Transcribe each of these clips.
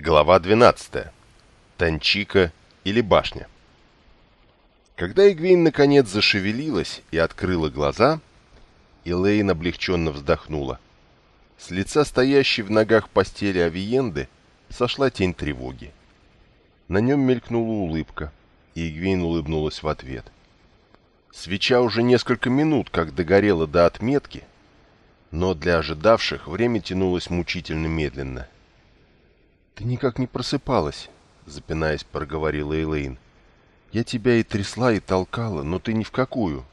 Глава 12. Танчика или башня. Когда Игвейн наконец зашевелилась и открыла глаза, Элейн облегченно вздохнула. С лица стоящей в ногах постели Авиенды сошла тень тревоги. На нем мелькнула улыбка, и Игвейн улыбнулась в ответ. Свеча уже несколько минут как догорела до отметки, но для ожидавших время тянулось мучительно медленно — «Ты никак не просыпалась», — запинаясь, проговорила Эйлейн. «Я тебя и трясла, и толкала, но ты ни в какую».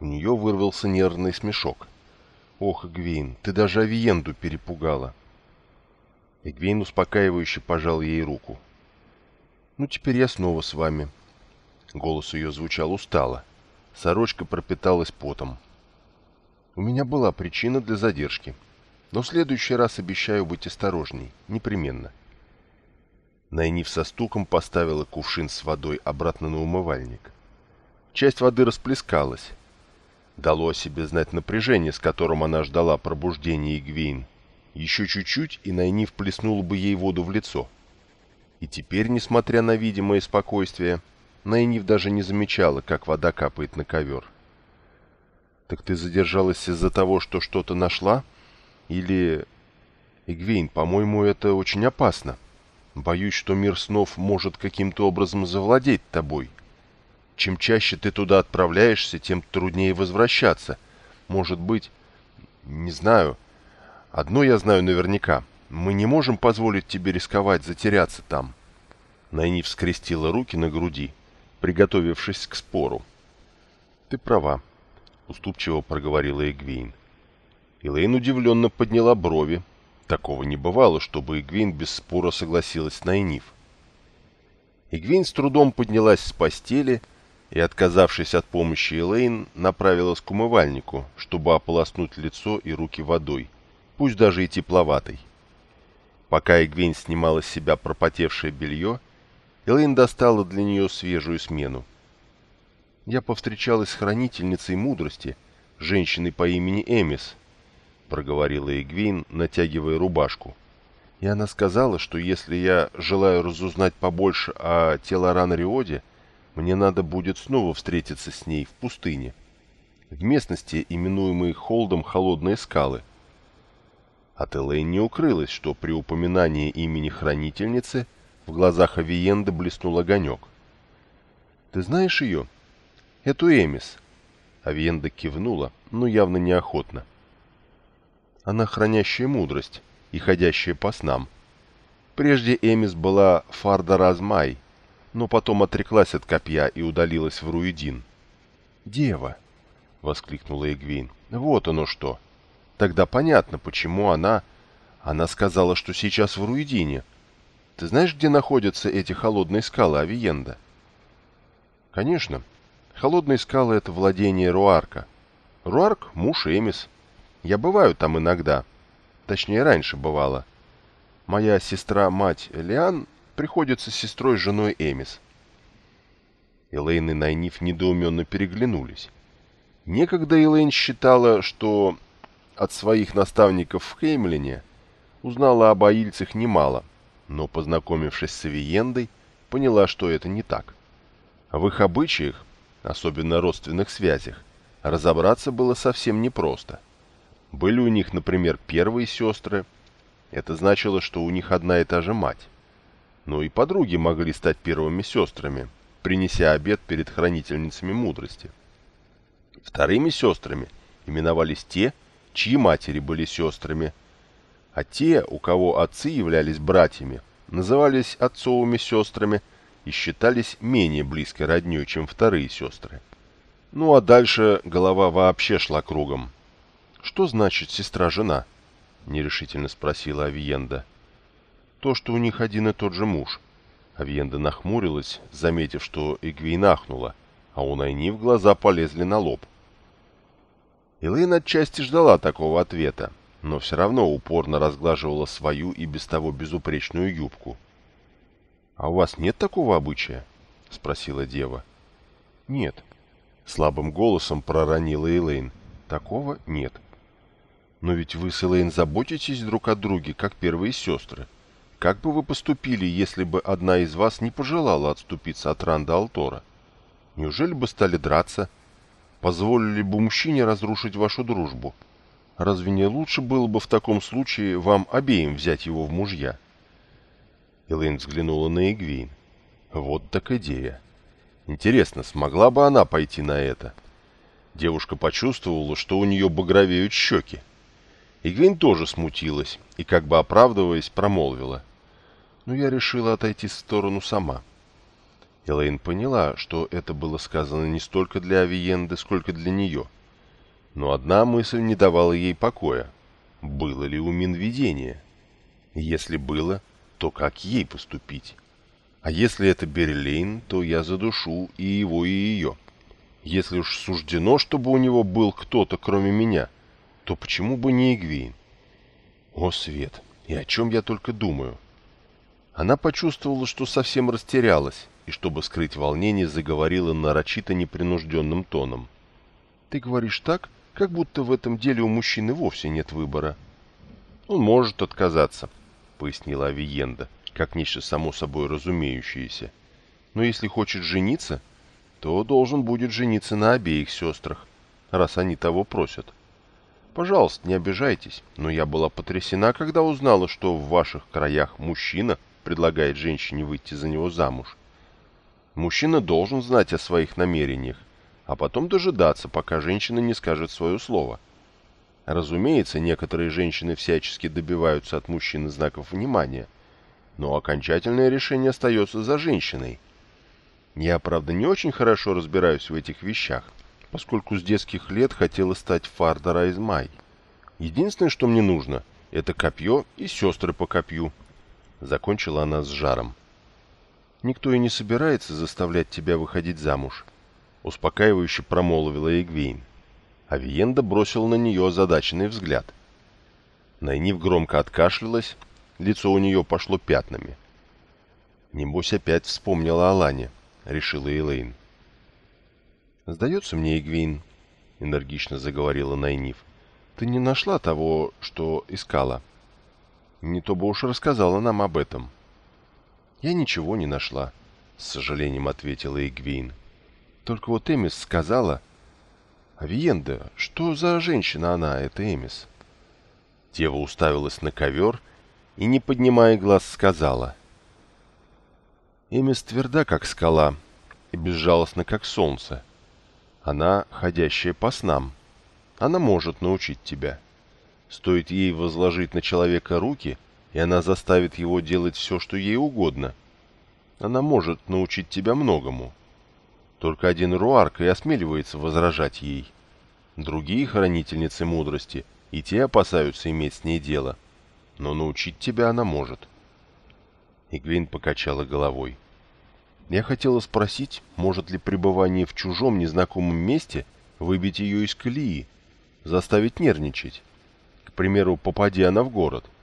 У нее вырвался нервный смешок. «Ох, Эгвейн, ты даже Авиенду перепугала». Эгвейн успокаивающе пожал ей руку. «Ну, теперь я снова с вами». Голос ее звучал устало. Сорочка пропиталась потом. «У меня была причина для задержки». Но в следующий раз обещаю быть осторожней, непременно. Найниф со стуком поставила кувшин с водой обратно на умывальник. Часть воды расплескалась. Дало о себе знать напряжение, с которым она ждала пробуждения Игвейн. Еще чуть-чуть, и Найниф плеснула бы ей воду в лицо. И теперь, несмотря на видимое спокойствие, Найниф даже не замечала, как вода капает на ковер. «Так ты задержалась из-за того, что что-то нашла?» Или... Игвейн, по-моему, это очень опасно. Боюсь, что мир снов может каким-то образом завладеть тобой. Чем чаще ты туда отправляешься, тем труднее возвращаться. Может быть... Не знаю. Одно я знаю наверняка. Мы не можем позволить тебе рисковать затеряться там. Найниф скрестила руки на груди, приготовившись к спору. «Ты права», — уступчиво проговорила Эгвейн. Элейн удивленно подняла брови. Такого не бывало, чтобы Игвейн без спора согласилась с Найниф. Игвейн с трудом поднялась с постели и, отказавшись от помощи Элейн, направилась к умывальнику, чтобы ополоснуть лицо и руки водой, пусть даже и тепловатой. Пока Игвейн снимала с себя пропотевшее белье, Элейн достала для нее свежую смену. Я повстречалась с хранительницей мудрости, женщиной по имени Эмис, проговорила Игвейн, натягивая рубашку. И она сказала, что если я желаю разузнать побольше о Телоран Риоде, мне надо будет снова встретиться с ней в пустыне, в местности, именуемой Холдом Холодные скалы. От Элейн не укрылось, что при упоминании имени хранительницы в глазах Авиенда блеснул огонек. «Ты знаешь ее?» «Эту Эмис». Авиенда кивнула, но явно неохотно. Она хранящая мудрость и ходящая по снам. Прежде Эмис была Фарда Размай, но потом отреклась от копья и удалилась в Руидин. «Дева!» — воскликнула Эгвин. «Вот оно что! Тогда понятно, почему она... Она сказала, что сейчас в Руидине. Ты знаешь, где находятся эти холодные скалы Авиенда?» «Конечно. Холодные скалы — это владение Руарка. Руарк — муж Эмис, я бываю там иногда. Точнее, раньше бывала. Моя сестра-мать Лиан приходится с сестрой-женой Эмис. Элейн и Найниф недоуменно переглянулись. Некогда Элейн считала, что от своих наставников в Хеймлине узнала об аильцах немало, но, познакомившись с Авиендой, поняла, что это не так. В их обычаях, особенно родственных связях, разобраться было совсем непросто – были у них, например, первые сестры. Это значило, что у них одна и та же мать. Но и подруги могли стать первыми сестрами, принеся обед перед хранительницами мудрости. Вторыми сестрами именовались те, чьи матери были сестрами, а те, у кого отцы являлись братьями, назывались отцовыми сестрами и считались менее близкой роднёй, чем вторые сестры. Ну а дальше голова вообще шла кругом, «Что значит сестра-жена?» — нерешительно спросила Авиенда. «То, что у них один и тот же муж». Авиенда нахмурилась, заметив, что Эгвейн ахнула, а у Найни в глаза полезли на лоб. Элэйн отчасти ждала такого ответа, но все равно упорно разглаживала свою и без того безупречную юбку. «А у вас нет такого обычая?» — спросила дева. «Нет», — слабым голосом проронила Элэйн. «Такого нет». Но ведь вы с Элейн заботитесь друг о друге, как первые сестры. как бы вы поступили, если бы одна из вас не пожелала отступиться от Ранда Алтора? Неужели бы стали драться? Позволили бы мужчине разрушить вашу дружбу? Разве не лучше было бы в таком случае вам обеим взять его в мужья?» Элэйн взглянула на Игвейн. «Вот так идея. Интересно, смогла бы она пойти на это?» Девушка почувствовала, что у нее багровеют щеки. Игвейн тоже смутилась и, как бы оправдываясь, промолвила. «Ну, я решила отойти в сторону сама». Элэйн поняла, что это было сказано не столько для Авиенды, сколько для нее. Но одна мысль не давала ей покоя. Было ли у Мин видение? Если было, то как ей поступить? А если это Берлейн, то я задушу и его, и ее. Если уж суждено, чтобы у него был кто-то, кроме меня, то почему бы не Игвейн? О, Свет, и о чем я только думаю. Она почувствовала, что совсем растерялась, и, чтобы скрыть волнение, заговорила нарочито непринужденным тоном. «Ты говоришь так, как будто в этом деле у мужчины вовсе нет выбора». «Он может отказаться», — пояснила Авиенда, как нечто само собой разумеющееся. «Но если хочет жениться, то должен будет жениться на обеих сестрах, раз они того просят. Пожалуйста, не обижайтесь, но я была потрясена, когда узнала, что в ваших краях мужчина предлагает женщине выйти за него замуж. Мужчина должен знать о своих намерениях, а потом дожидаться, пока женщина не скажет свое слово. Разумеется, некоторые женщины всячески добиваются от мужчины знаков внимания, но окончательное решение остается за женщиной. Я, правда, не очень хорошо разбираюсь в этих вещах, поскольку с детских лет хотела стать Фардера из Май. Единственное, что мне нужно, это копье и сестры по копью. Закончила она с жаром. Никто и не собирается заставлять тебя выходить замуж», — успокаивающе промолвила Эгвейн. Авиенда бросил на нее озадаченный взгляд. Найнив громко откашлялась, лицо у нее пошло пятнами. «Небось опять вспомнила о Лане», — решила Элейн. «Сдается мне, Эгвейн», — энергично заговорила Найнив, — «ты не нашла того, что искала. Не то бы уж рассказала нам об этом». «Я ничего не нашла», — с сожалением ответила Игвейн. «Только вот Эмис сказала...» «Авиенда, что за женщина она, эта Эмис?» Дева уставилась на ковер и, не поднимая глаз, сказала. «Эмис тверда, как скала, и безжалостна, как солнце. Она ходящая по снам. Она может научить тебя. Стоит ей возложить на человека руки — и она заставит его делать все, что ей угодно. Она может научить тебя многому. Только один Руарк и осмеливается возражать ей. Другие хранительницы мудрости и те опасаются иметь с ней дело. Но научить тебя она может. Игвин покачала головой. Я хотела спросить, может ли пребывание в чужом незнакомом месте выбить ее из колеи, заставить нервничать. К примеру, попади она в город —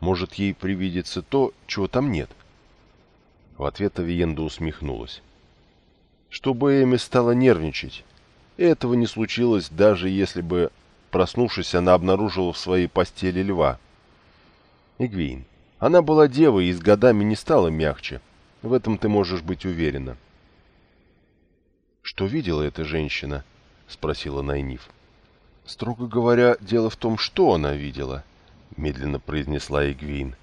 может, ей привидится то, чего там нет? В ответ Авиенда усмехнулась. Чтобы Эми стала нервничать. Этого не случилось, даже если бы, проснувшись, она обнаружила в своей постели льва. Игвейн. Она была девой и с годами не стала мягче. В этом ты можешь быть уверена. «Что видела эта женщина?» — спросила Найниф. «Строго говоря, дело в том, что она видела медленно произнесла Игвейн.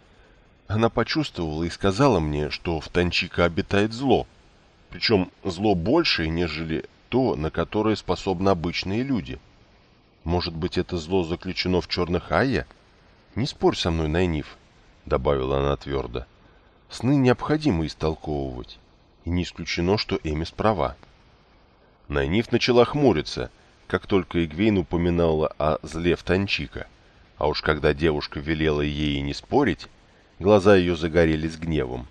Она почувствовала и сказала мне, что в Танчика обитает зло. Причем зло большее, нежели то, на которое способны обычные люди. Может быть, это зло заключено в черных Айя? Не спорь со мной, Найниф, добавила она твердо. Сны необходимо истолковывать. И не исключено, что Эмис права. Найниф начала хмуриться, как только Игвейн упоминала о зле в Танчика. А уж когда девушка велела ей не спорить, глаза ее загорелись гневом.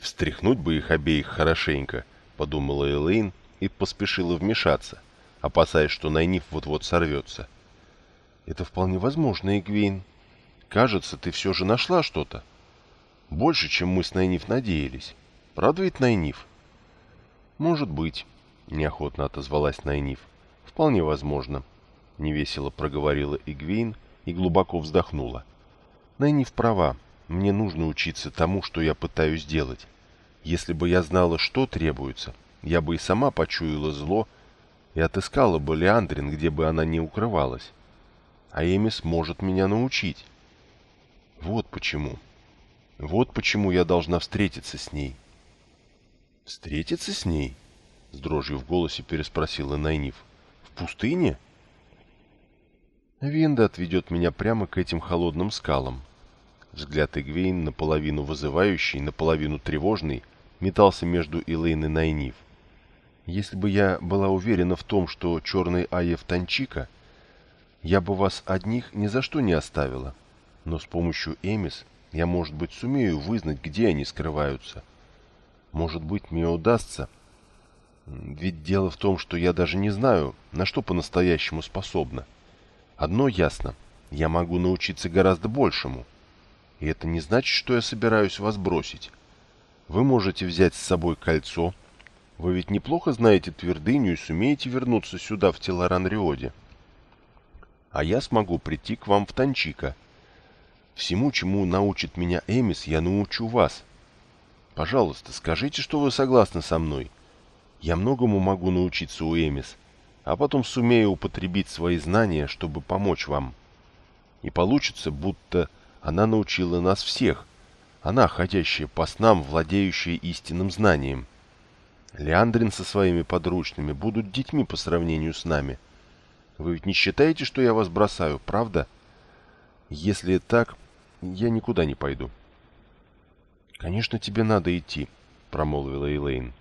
«Встряхнуть бы их обеих хорошенько», — подумала Элэйн и поспешила вмешаться, опасаясь, что Найниф вот-вот сорвется. «Это вполне возможно, Игвейн. Кажется, ты все же нашла что-то. Больше, чем мы с Найниф надеялись. Правда ведь, Найниф?» «Может быть», — неохотно отозвалась Найниф. «Вполне возможно», — невесело проговорила Игвейн, — и глубоко вздохнула. Найниф права. Мне нужно учиться тому, что я пытаюсь делать. Если бы я знала, что требуется, я бы и сама почуяла зло и отыскала бы Леандрин, где бы она ни укрывалась. А Эмис может меня научить. Вот почему. Вот почему я должна встретиться с ней. Встретиться с ней? С дрожью в голосе переспросила Найниф. В пустыне? Винда отведет меня прямо к этим холодным скалам. Взгляд Игвейн, наполовину вызывающий, наполовину тревожный, метался между Элейн и Найниф. Если бы я была уверена в том, что черный Аев Танчика, я бы вас одних ни за что не оставила. Но с помощью Эмис я, может быть, сумею вызнать, где они скрываются. Может быть, мне удастся. Ведь дело в том, что я даже не знаю, на что по-настоящему способна. Одно ясно. Я могу научиться гораздо большему. И это не значит, что я собираюсь вас бросить. Вы можете взять с собой кольцо. Вы ведь неплохо знаете твердыню и сумеете вернуться сюда, в Телоран-Риоде. А я смогу прийти к вам в Танчика. Всему, чему научит меня Эмис, я научу вас. Пожалуйста, скажите, что вы согласны со мной. Я многому могу научиться у Эмис, а потом сумею употребить свои знания, чтобы помочь вам. И получится, будто она научила нас всех. Она, ходящая по снам, владеющая истинным знанием. Леандрин со своими подручными будут детьми по сравнению с нами. Вы ведь не считаете, что я вас бросаю, правда? Если так, я никуда не пойду. «Конечно, тебе надо идти», — промолвила Элейн.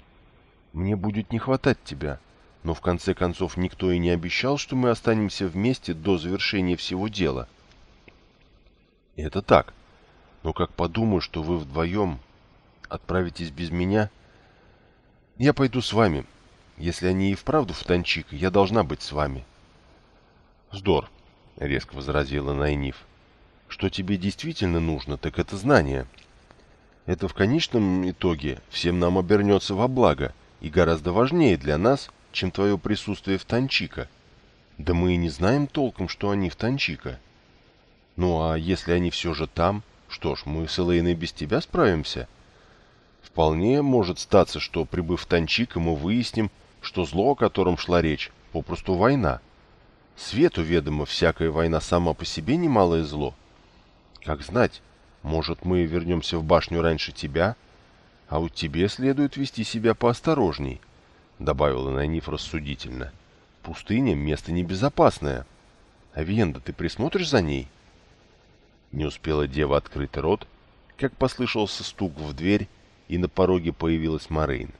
«Мне будет не хватать тебя, но в конце концов никто и не обещал, что мы останемся вместе до завершения всего дела». «Это так. Но как подумаю, что вы вдвоем отправитесь без меня...» «Я пойду с вами. Если они и вправду в Танчик, я должна быть с вами». «Вздор», — резко возразила Найниф. «Что тебе действительно нужно, так это знание. Это в конечном итоге всем нам обернется во благо и гораздо важнее для нас, чем твое присутствие в Танчика. Да мы и не знаем толком, что они в Танчика. Ну а если они все же там, что ж, мы с Элейной без тебя справимся. Вполне может статься, что, прибыв в Танчика, мы выясним, что зло, о котором шла речь, попросту война. Свету ведомо, всякая война сама по себе немалое зло. Как знать, может, мы вернемся в башню раньше тебя, а вот тебе следует вести себя поосторожней, — добавила Найниф рассудительно. Пустыня — место небезопасное. Авиенда, ты присмотришь за ней? Не успела дева открыть рот, как послышался стук в дверь, и на пороге появилась Морейн.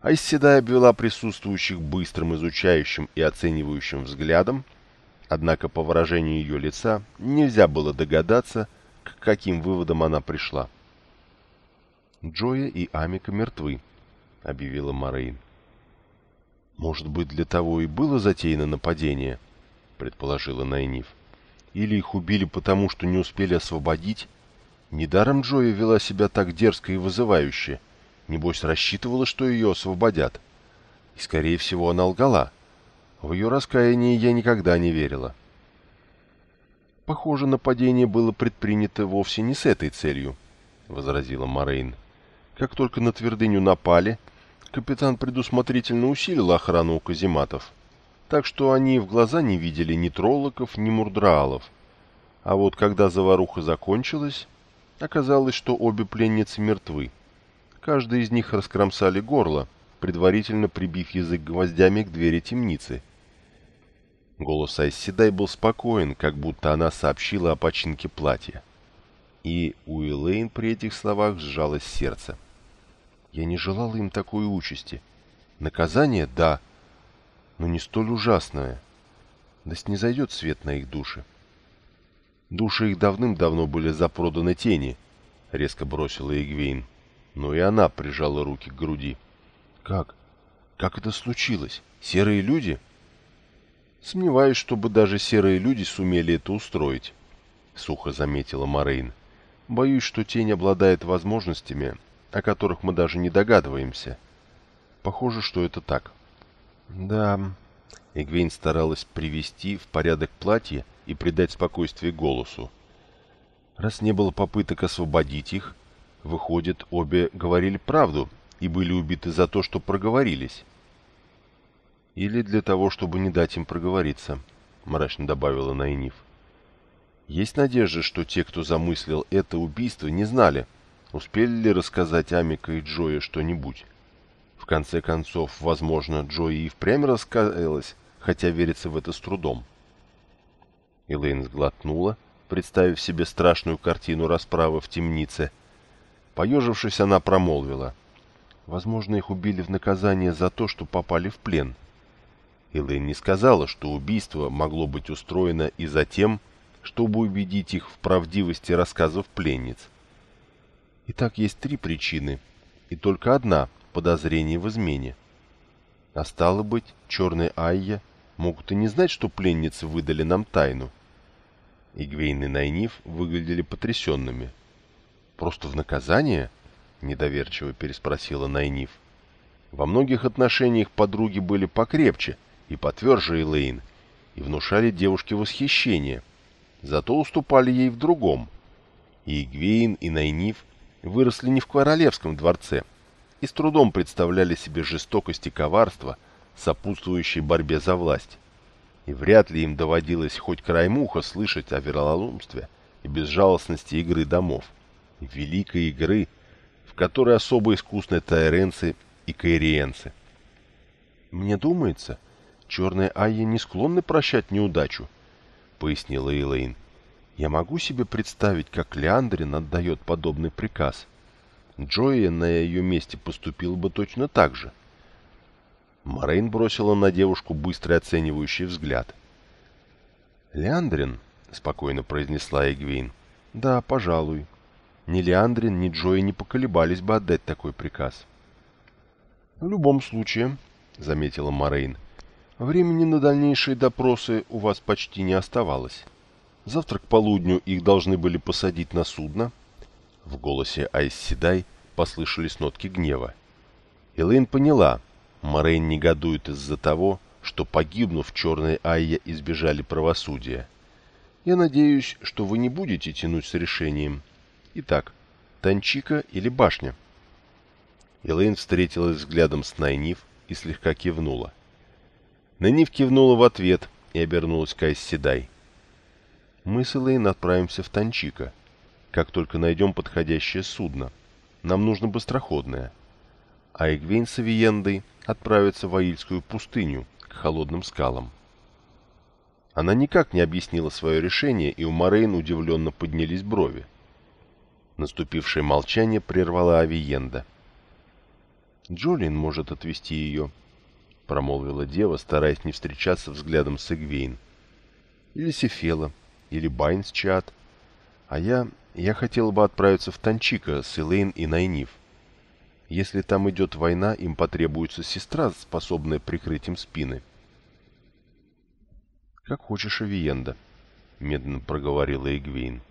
Айседай обвела присутствующих быстрым изучающим и оценивающим взглядом, однако по выражению ее лица нельзя было догадаться, к каким выводам она пришла. «Джоя и Амика мертвы», — объявила Морейн. «Может быть, для того и было затеяно нападение?» — предположила Найниф. «Или их убили потому, что не успели освободить? Недаром Джоя вела себя так дерзко и вызывающе. Небось, рассчитывала, что ее освободят. И, скорее всего, она лгала. В ее раскаянии я никогда не верила». «Похоже, нападение было предпринято вовсе не с этой целью», — возразила Морейн. «Как только на твердыню напали, капитан предусмотрительно усилил охрану у казематов, так что они в глаза не видели ни троллоков, ни мурдраалов. А вот когда заваруха закончилась, оказалось, что обе пленницы мертвы. Каждый из них раскромсали горло, предварительно прибив язык гвоздями к двери темницы — Голос Айсседай был спокоен, как будто она сообщила о починке платья. И у Элейн при этих словах сжалось сердце. Я не желала им такой участи. Наказание — да, но не столь ужасное. Да снизойдет свет на их души. Души их давным-давно были запроданы тени, — резко бросила Игвейн. Но и она прижала руки к груди. Как? Как это случилось? Серые люди? — Сомневаюсь, чтобы даже серые люди сумели это устроить, — сухо заметила Морейн. Боюсь, что тень обладает возможностями, о которых мы даже не догадываемся. Похоже, что это так. Да, Эгвейн старалась привести в порядок платье и придать спокойствие голосу. Раз не было попыток освободить их, выходит, обе говорили правду и были убиты за то, что проговорились. Или для того, чтобы не дать им проговориться, мрачно добавила Найниф. Есть надежда, что те, кто замыслил это убийство, не знали, успели ли рассказать Амика и Джоя что-нибудь. В конце концов, возможно, Джои и впрямь раскаялась, хотя верится в это с трудом. Элейн сглотнула, представив себе страшную картину расправы в темнице. Поежившись, она промолвила. Возможно, их убили в наказание за то, что попали в плен. Элейн не сказала, что убийство могло быть устроено и за тем, чтобы убедить их в правдивости рассказов пленниц. Итак, есть три причины, и только одна – подозрение в измене. А стало быть, черные Айя могут и не знать, что пленницы выдали нам тайну. Игвейн и Найниф выглядели потрясенными. «Просто в наказание?» – недоверчиво переспросила Найниф. Во многих отношениях подруги были покрепче и потверже Элейн, и внушали девушке восхищение, зато уступали ей в другом. И Игвейн, и Найниф выросли не в королевском дворце и с трудом представляли себе жестокость и коварство, сопутствующие борьбе за власть и вряд ли им доводилось хоть край муха слышать о вероломстве и безжалостности игры домов, великой игры, в которой особо искусны тайренцы и каириенцы. «Мне думается, черные Айи не склонны прощать неудачу», — пояснила Элейн. «Я могу себе представить, как Леандрин отдает подобный приказ. Джои на ее месте поступил бы точно так же». Морейн бросила на девушку быстрый оценивающий взгляд. «Леандрин?» — спокойно произнесла Эгвейн. «Да, пожалуй. Ни Леандрин, ни Джои не поколебались бы отдать такой приказ». «В любом случае», — заметила Морейн, — «времени на дальнейшие допросы у вас почти не оставалось. Завтра к полудню их должны были посадить на судно». В голосе Айз Седай послышались нотки гнева. Элэйн поняла — Морейн негодует из-за того, что, погибнув, черные Айя избежали правосудия. Я надеюсь, что вы не будете тянуть с решением. Итак, Танчика или башня? Элэйн встретилась взглядом с Найниф и слегка кивнула. Найниф кивнула в ответ и обернулась к Айсседай. Мы с Элэйн отправимся в Танчика, как только найдем подходящее судно. Нам нужно быстроходное. А Эгвейн с Авиендой отправиться в Аильскую пустыню, к холодным скалам. Она никак не объяснила свое решение, и у Морейн удивленно поднялись брови. Наступившее молчание прервала Авиенда. «Джолин может отвезти ее», — промолвила дева, стараясь не встречаться взглядом с Эгвейн. «Или Сефела, или Байнс Чат. А я... я хотела бы отправиться в Танчика с Элейн и Найниф. Если там идет война, им потребуется сестра, способная прикрыть им спины. «Как хочешь, Авиенда», — медленно проговорила Эгвейн.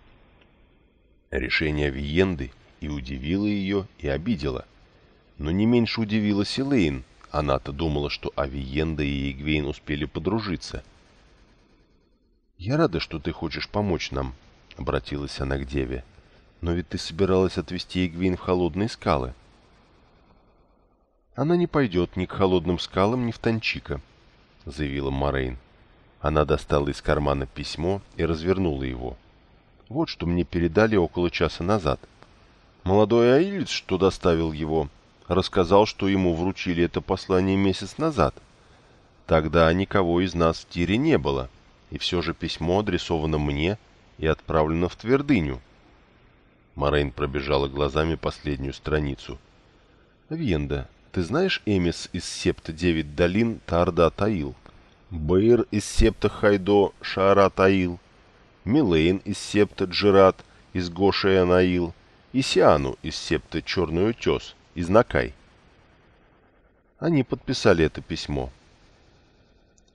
Решение Авиенды и удивило ее, и обидело. Но не меньше удивила Силейн. Она-то думала, что Авиенда и Эгвейн успели подружиться. «Я рада, что ты хочешь помочь нам», — обратилась она к деве. «Но ведь ты собиралась отвезти Эгвейн в холодные скалы». «Она не пойдет ни к холодным скалам, ни в Танчика», — заявила Морейн. Она достала из кармана письмо и развернула его. «Вот что мне передали около часа назад. Молодой аилец, что доставил его, рассказал, что ему вручили это послание месяц назад. Тогда никого из нас в тире не было, и все же письмо адресовано мне и отправлено в твердыню». Морейн пробежала глазами последнюю страницу. «Венда, ты знаешь Эмис из септа Девять Долин Тарда Таил? Бэйр из септа Хайдо Шара Таил? Милейн из септа Джират из Гошея Наил? И Сиану из септа Черный Утес из Накай? Они подписали это письмо.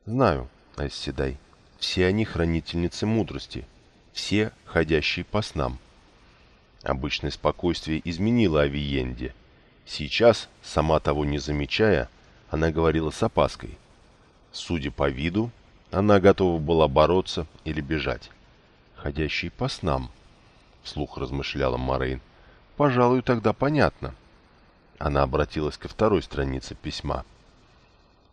Знаю, Айсседай. Все они хранительницы мудрости. Все ходящие по снам. Обычное спокойствие изменило Авиенде. Сейчас, сама того не замечая, она говорила с опаской. Судя по виду, она готова была бороться или бежать. Ходящий по снам. вслух размышляла Морейн. Пожалуй, тогда понятно. Она обратилась ко второй странице письма.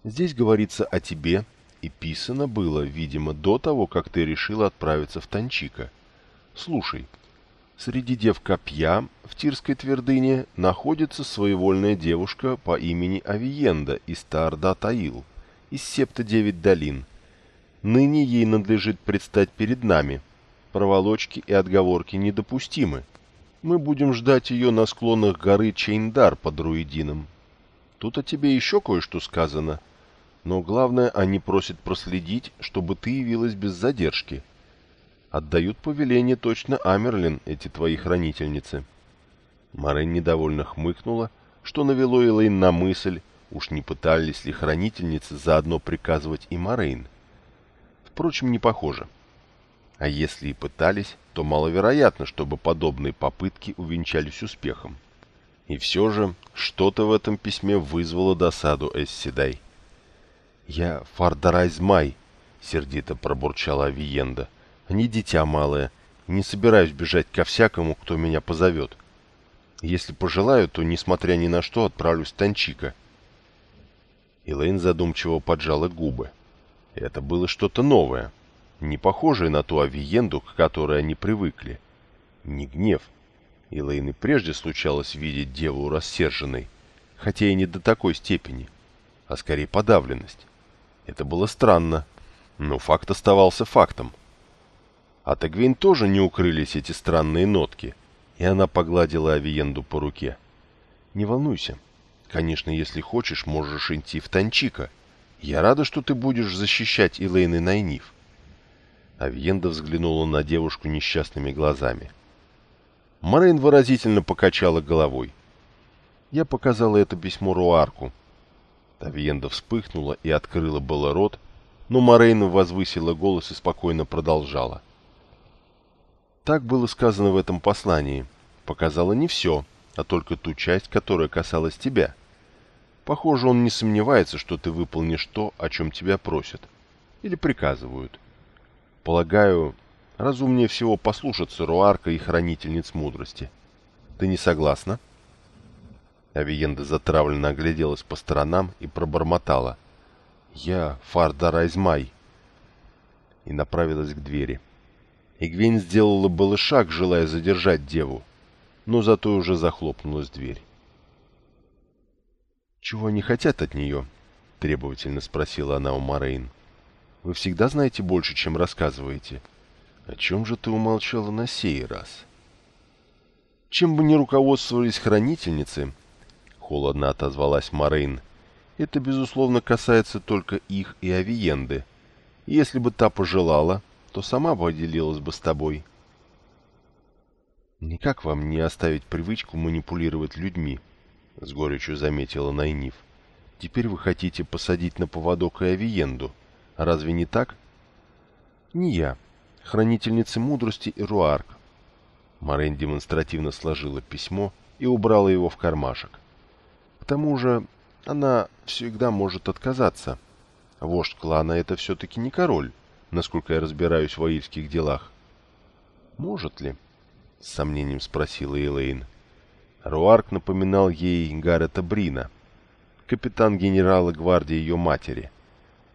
Здесь говорится о тебе, и писано было, видимо, до того, как ты решила отправиться в Танчика. Слушай, среди дев Копья в Тирской твердыне находится своевольная девушка по имени Авиенда из Таорда-Таил, из септа Девять Долин. Ныне ей надлежит предстать перед нами. Проволочки и отговорки недопустимы. Мы будем ждать ее на склонах горы Чейндар под Руидином. Тут о тебе еще кое-что сказано. Но главное, они просят проследить, чтобы ты явилась без задержки. Отдают повеление точно Амерлин, эти твои хранительницы. Марен недовольно хмыкнула, что навело Элейн на мысль, уж не пытались ли хранительницы заодно приказывать и Морейн. Впрочем, не похоже. А если и пытались, то маловероятно, чтобы подобные попытки увенчались успехом. И все же, что-то в этом письме вызвало досаду Эсседай. «Я Фардарайзмай», — сердито пробурчала Авиенда, — «а не дитя малое, не собираюсь бежать ко всякому, кто меня позовет. Если пожелаю, то, несмотря ни на что, отправлюсь в Танчика». Элейн задумчиво поджала губы. Это было что-то новое — не похожей на ту авиенду, к которой они привыкли. Не гнев. Элейн и прежде случалось видеть деву рассерженной, хотя и не до такой степени, а скорее подавленность. Это было странно, но факт оставался фактом. От Эгвейн тоже не укрылись эти странные нотки, и она погладила Авиенду по руке. «Не волнуйся. Конечно, если хочешь, можешь идти в Танчика. Я рада, что ты будешь защищать Элейн и Найниф. Авьенда взглянула на девушку несчастными глазами. Морейн выразительно покачала головой. Я показала это письмо Руарку. Авьенда вспыхнула и открыла было рот, но Морейн возвысила голос и спокойно продолжала. Так было сказано в этом послании. Показала не все, а только ту часть, которая касалась тебя. Похоже, он не сомневается, что ты выполнишь то, о чем тебя просят. Или приказывают. Полагаю, разумнее всего послушаться Руарка и Хранительниц Мудрости. Ты не согласна?» Авиенда затравленно огляделась по сторонам и пробормотала. «Я Фардар Айзмай!» И направилась к двери. Игвейн сделала было шаг, желая задержать деву, но зато уже захлопнулась дверь. «Чего они хотят от нее?» — требовательно спросила она у Морейн. Вы всегда знаете больше, чем рассказываете. О чем же ты умолчала на сей раз? Чем бы ни руководствовались хранительницы, холодно отозвалась Морейн, это, безусловно, касается только их и Авиенды. Если бы та пожелала, то сама поделилась бы с тобой. «Никак вам не оставить привычку манипулировать людьми», — с горечью заметила Найниф. «Теперь вы хотите посадить на поводок и Авиенду». Разве не так? Не я. Хранительница мудрости и Руарк. Морейн демонстративно сложила письмо и убрала его в кармашек. К тому же она всегда может отказаться. Вождь клана — это все-таки не король, насколько я разбираюсь в аильских делах. «Может ли?» — с сомнением спросила Элейн. Руарк напоминал ей Гаррета Брина, капитан генерала гвардии ее матери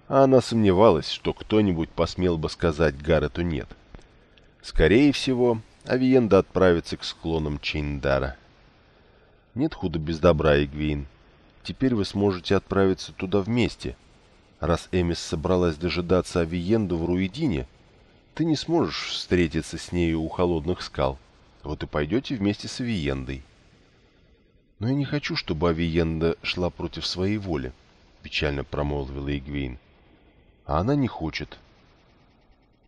а она сомневалась, что кто-нибудь посмел бы сказать Гаррету «нет». Скорее всего, Авиенда отправится к склонам Чейндара. Нет худа без добра, Игвейн. Теперь вы сможете отправиться туда вместе. Раз Эмис собралась дожидаться Авиенду в Руидине, ты не сможешь встретиться с нею у холодных скал. Вот и пойдете вместе с Авиендой. Но я не хочу, чтобы Авиенда шла против своей воли, — печально промолвила Игвейн. А она не хочет.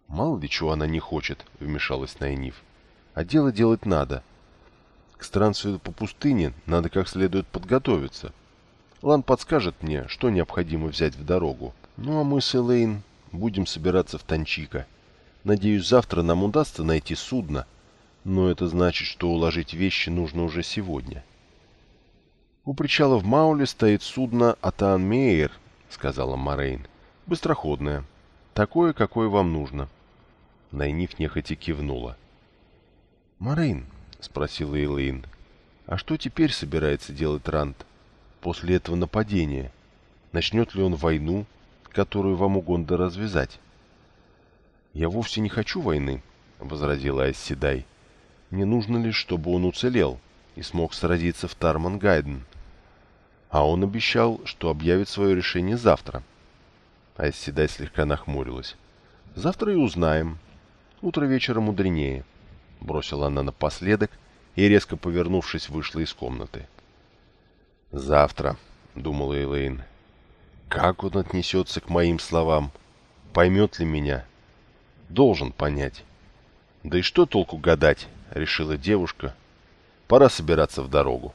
Мало ли чего она не хочет, вмешалась Найниф. А дело делать надо. К странствию по пустыне надо как следует подготовиться. Лан подскажет мне, что необходимо взять в дорогу. Ну а мы с Элейн будем собираться в Танчика. Надеюсь, завтра нам удастся найти судно, но это значит, что уложить вещи нужно уже сегодня. У причала в Мауле стоит судно Атаан Мейер, сказала Морейн. Быстроходное. Такое, какое вам нужно. Найниф нехотя кивнула. «Марин», — спросила Элэйн, — «а что теперь собирается делать Рант после этого нападения? Начнет ли он войну, которую вам угодно развязать?» «Я вовсе не хочу войны», — возразила Айсседай. «Мне нужно лишь, чтобы он уцелел и смог сразиться в Тарман-Гайден. А он обещал, что объявит свое решение завтра». Айсседай слегка нахмурилась. «Завтра и узнаем. Утро вечера мудренее». Бросила она напоследок и, резко повернувшись, вышла из комнаты. «Завтра», — думала Элейн, — «как он отнесется к моим словам? Поймет ли меня?» «Должен понять». «Да и что толку гадать?» — решила девушка. «Пора собираться в дорогу».